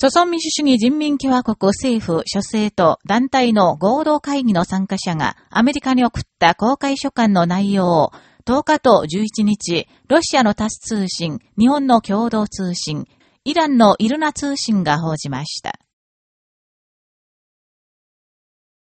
朝鮮民主主義人民共和国政府諸政と団体の合同会議の参加者がアメリカに送った公開書簡の内容を10日と11日、ロシアのタス通信、日本の共同通信、イランのイルナ通信が報じました。